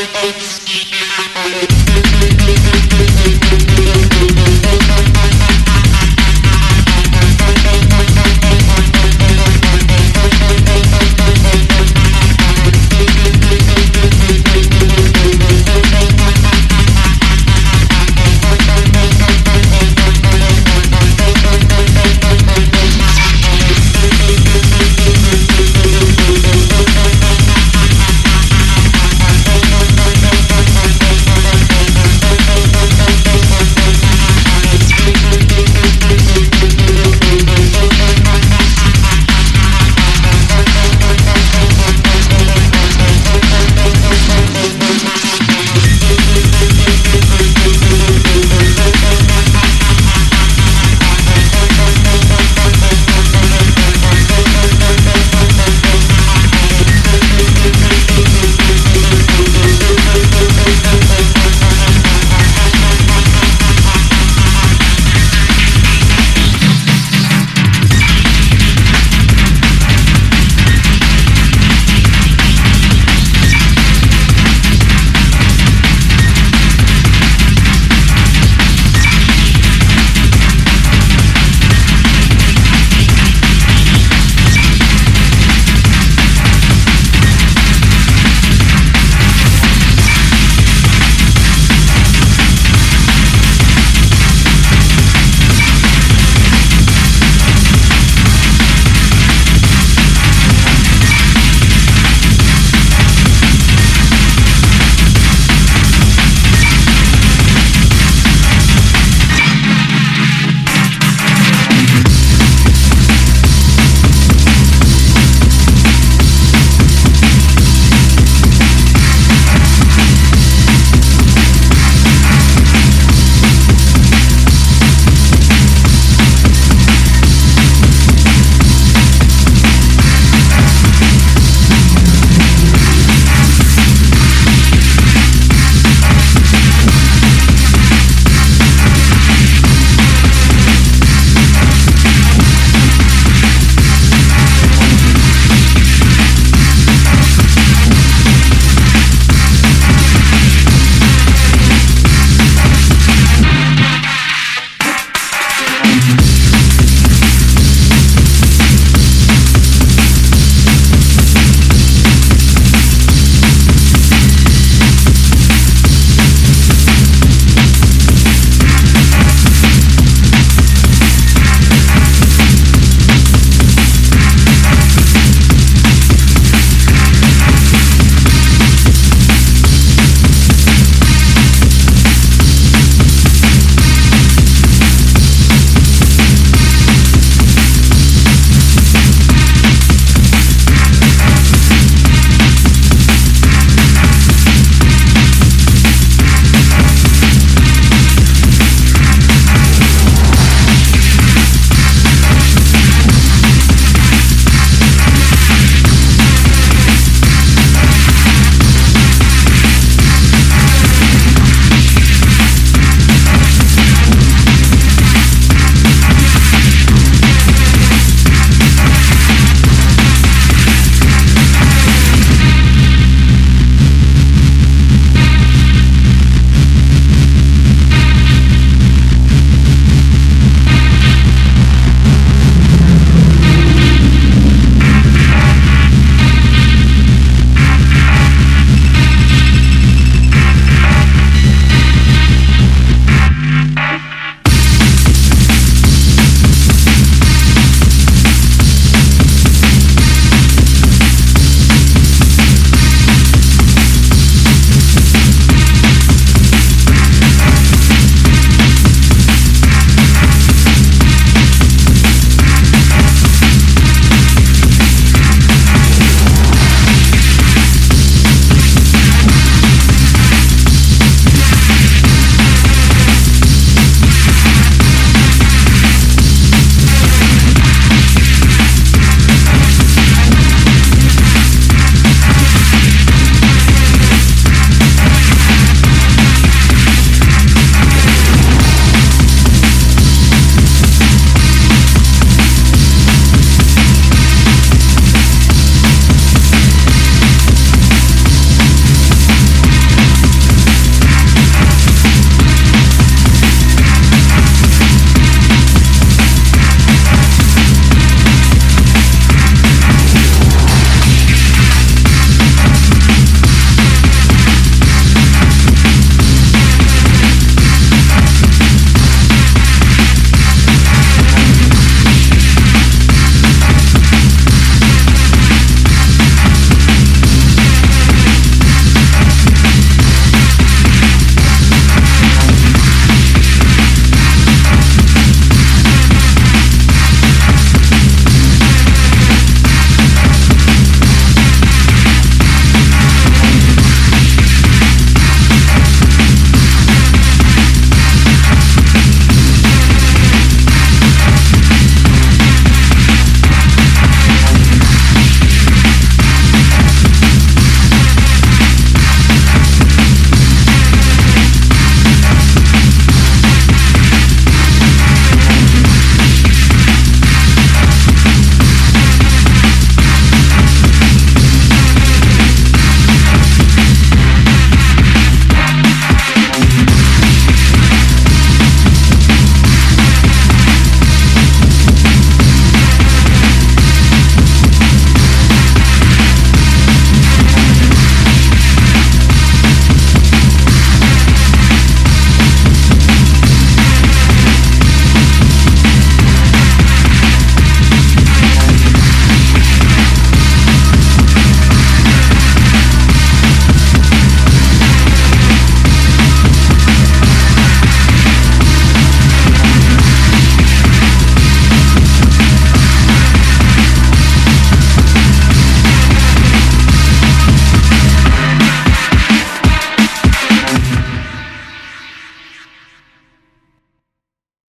It's